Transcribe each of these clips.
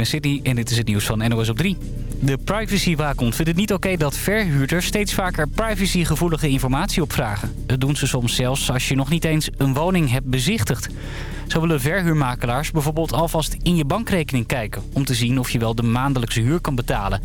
ben Sydney en dit is het nieuws van NOS op 3. De privacywaakhond vindt het niet oké dat verhuurders steeds vaker privacygevoelige informatie opvragen. Dat doen ze soms zelfs als je nog niet eens een woning hebt bezichtigd. Zo willen verhuurmakelaars bijvoorbeeld alvast in je bankrekening kijken... om te zien of je wel de maandelijkse huur kan betalen.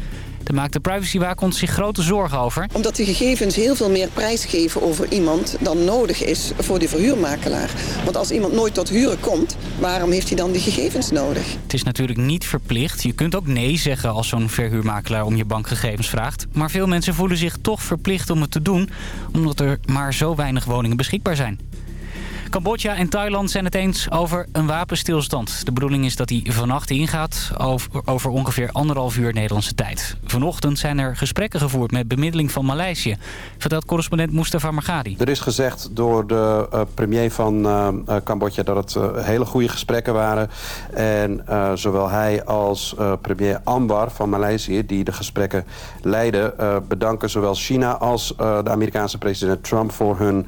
Daar maakt de privacywaakhond zich grote zorgen over. Omdat die gegevens heel veel meer prijs geven over iemand dan nodig is voor die verhuurmakelaar. Want als iemand nooit tot huren komt, waarom heeft hij dan die gegevens nodig? Het is natuurlijk niet verplicht. Je kunt ook nee zeggen als zo'n verhuurmakelaar om je bankgegevens vraagt. Maar veel mensen voelen zich toch verplicht om het te doen... omdat er maar zo weinig woningen beschikbaar zijn. Cambodja en Thailand zijn het eens over een wapenstilstand. De bedoeling is dat die vannacht ingaat over, ongeveer anderhalf uur Nederlandse tijd. Vanochtend zijn er gesprekken gevoerd met bemiddeling van Maleisië. Vertelt correspondent Mustafa Margadi. Er is gezegd door de uh, premier van uh, Cambodja dat het hele goede gesprekken waren. En zowel hij als premier Anwar van Maleisië, die de gesprekken leiden... bedanken zowel China als de Amerikaanse president Trump voor hun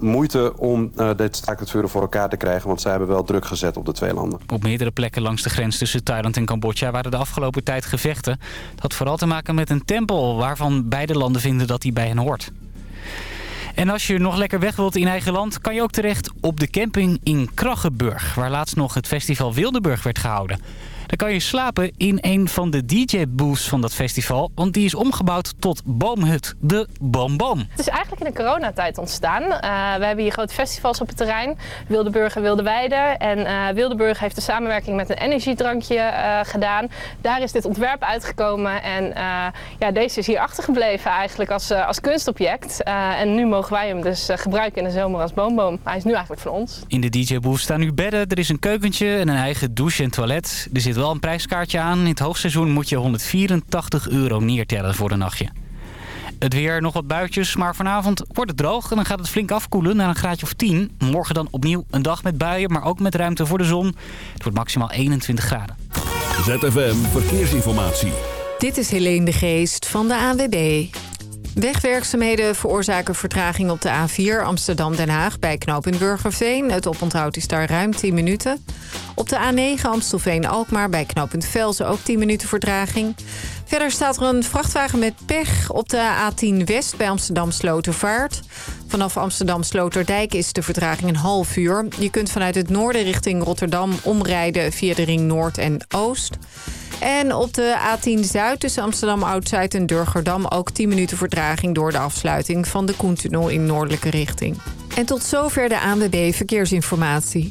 moeite om uh, dit staakt het vuren voor elkaar te krijgen. Want zij hebben wel druk gezet op de twee landen. Op meerdere plekken langs de grens tussen Thailand en Cambodja waren de afgelopen tijd gevechten. Dat had vooral te maken met een tempel waarvan beide landen vinden dat die bij hen hoort. En als je nog lekker weg wilt in eigen land... kan je ook terecht op de camping in Kraggenburg... waar laatst nog het festival Wildeburg werd gehouden. Dan kan je slapen in een van de DJ-booths van dat festival. Want die is omgebouwd tot Boomhut, de Boomboom. Het is eigenlijk in de coronatijd ontstaan. Uh, we hebben hier grote festivals op het terrein. Wildeburg en Wildeweide. En uh, Wildeburg heeft de samenwerking met een energiedrankje uh, gedaan. Daar is dit ontwerp uitgekomen. En ja, deze is hier achtergebleven eigenlijk als, als kunstobject. en nu mogen wij hem dus gebruiken in de zomer als boomboom. Hij is nu eigenlijk van ons. In de DJ-booth staan nu bedden. Er is een keukentje en een eigen douche en toilet. Er zit wel een prijskaartje aan. In het hoogseizoen moet je 184 euro neertellen voor een nachtje. Het weer, nog wat buitjes, maar vanavond wordt het droog en dan gaat het flink afkoelen naar een graadje of 10. Morgen dan opnieuw een dag met buien, maar ook met ruimte voor de zon. Het wordt maximaal 21 graden. ZFM Verkeersinformatie. Dit is Helene de Geest van de ANWB. Wegwerkzaamheden veroorzaken vertraging op de A4 Amsterdam-Den Haag bij knooppunt Burgerveen. Het oponthoud is daar ruim 10 minuten. Op de A9 Amstelveen-Alkmaar bij knooppunt Velzen ook 10 minuten vertraging. Verder staat er een vrachtwagen met pech op de A10 West bij Amsterdam-Slotervaart. Vanaf Amsterdam-Sloterdijk is de vertraging een half uur. Je kunt vanuit het noorden richting Rotterdam omrijden via de ring Noord en Oost. En op de A10 Zuid tussen Amsterdam Oud-Zuid en Durgerdam... ook 10 minuten vertraging door de afsluiting van de Koentunnel in noordelijke richting. En tot zover de ANWB Verkeersinformatie.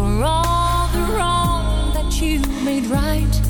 For all the wrong that you made right,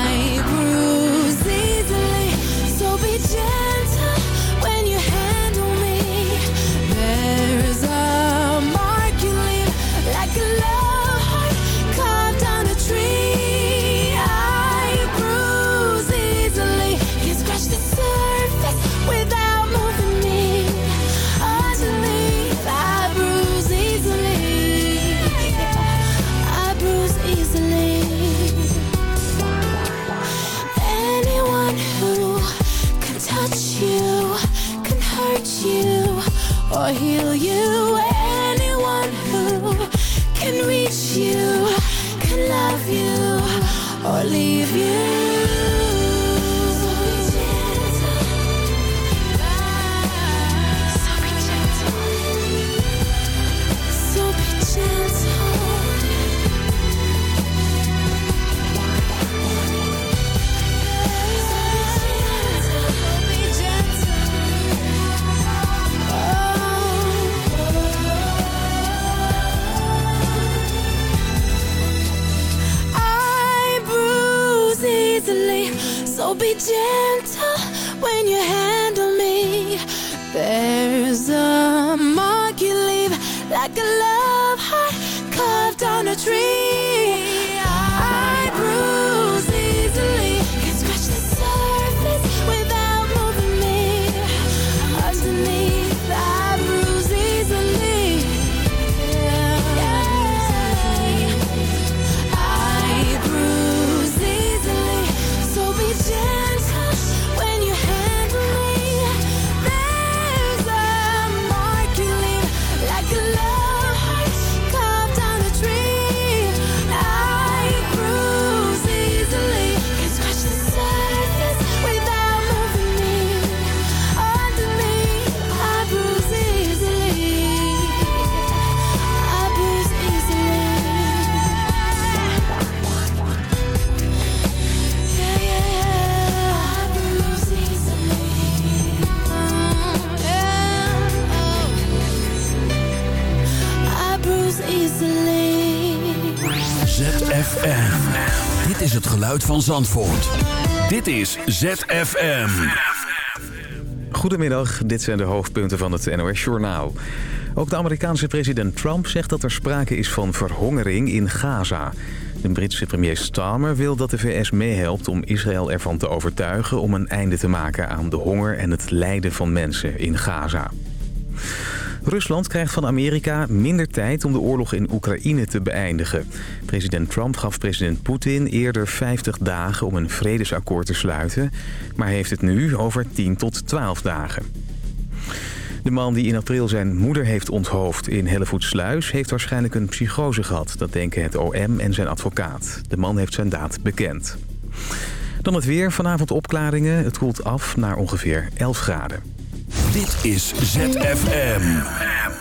van Zandvoort. Dit is ZFM. Goedemiddag, dit zijn de hoofdpunten van het NOS-journaal. Ook de Amerikaanse president Trump zegt dat er sprake is van verhongering in Gaza. De Britse premier Starmer wil dat de VS meehelpt om Israël ervan te overtuigen... om een einde te maken aan de honger en het lijden van mensen in Gaza. Rusland krijgt van Amerika minder tijd om de oorlog in Oekraïne te beëindigen. President Trump gaf president Poetin eerder 50 dagen om een vredesakkoord te sluiten... maar heeft het nu over 10 tot 12 dagen. De man die in april zijn moeder heeft onthoofd in Hellevoetsluis... heeft waarschijnlijk een psychose gehad, dat denken het OM en zijn advocaat. De man heeft zijn daad bekend. Dan het weer, vanavond opklaringen. Het koelt af naar ongeveer 11 graden. Dit is ZFM.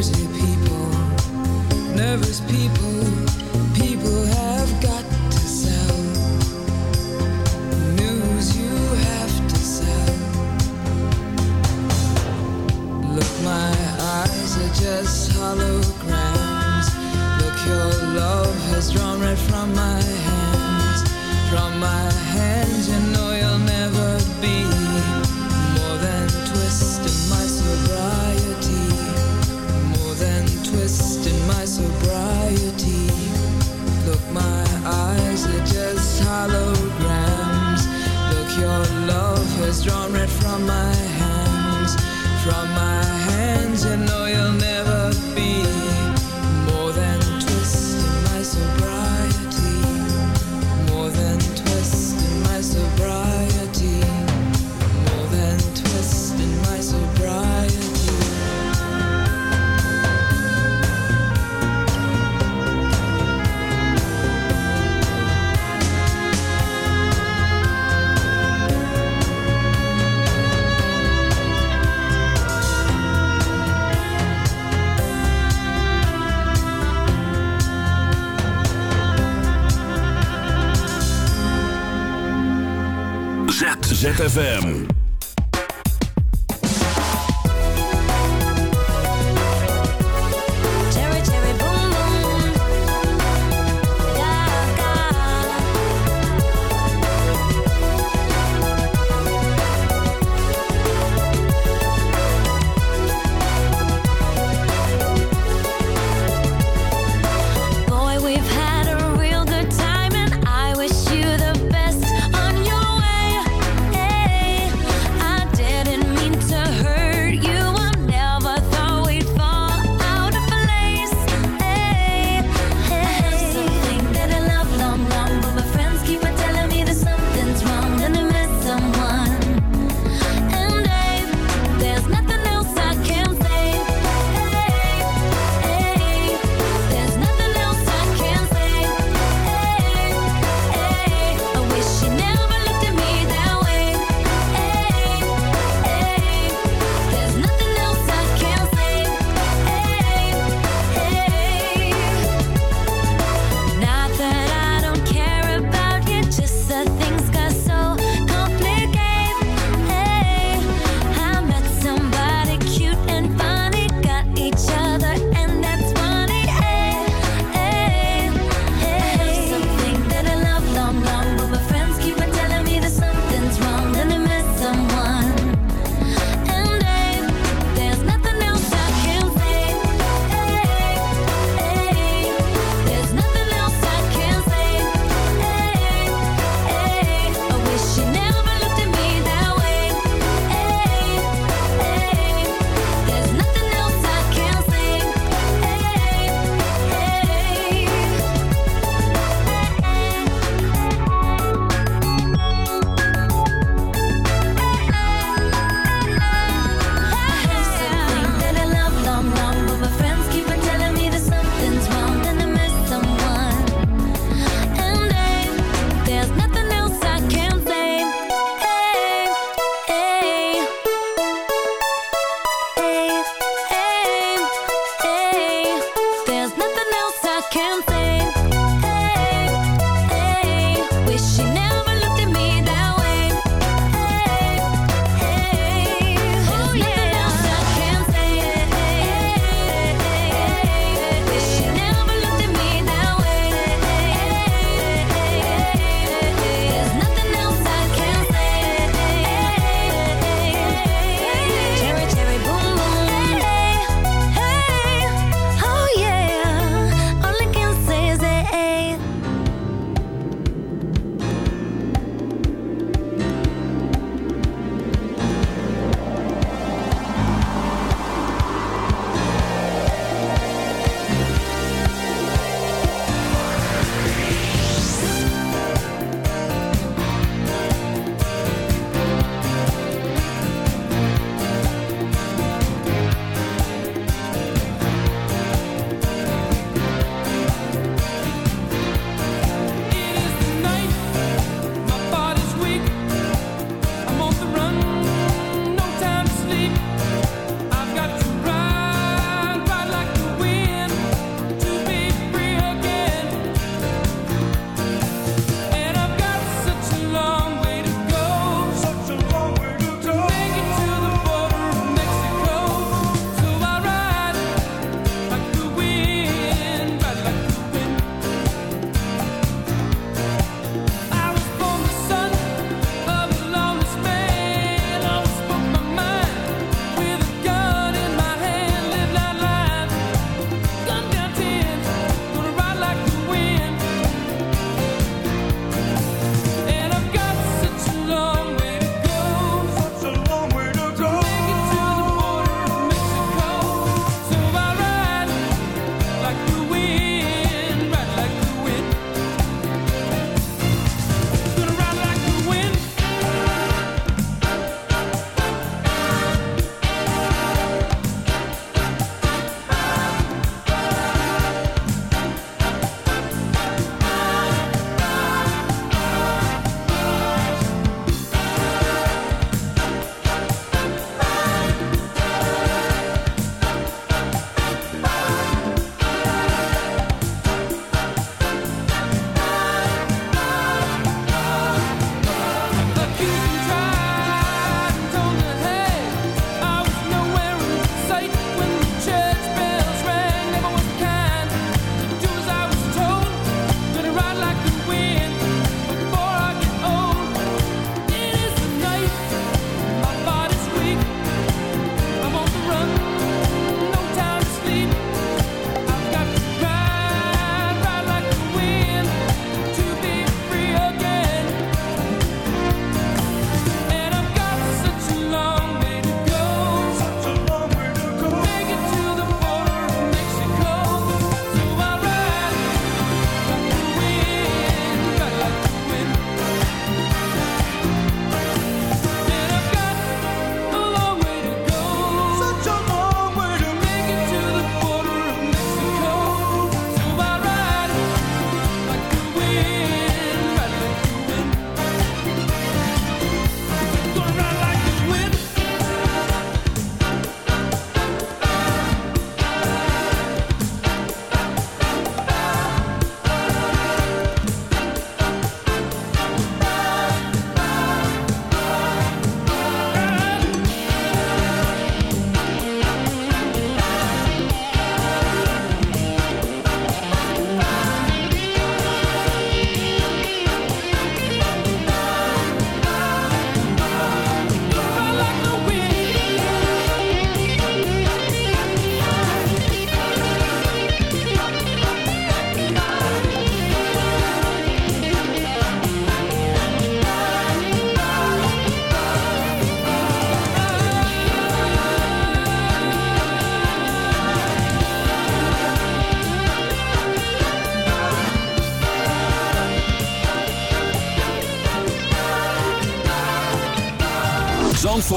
Pretty people, nervous people, people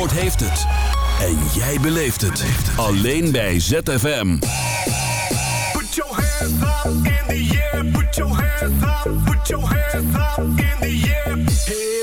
Zandvoort heeft het. En jij beleeft het. Alleen bij ZFM. Put your hands up in the air. Put your hands up. Put your hands up in the air.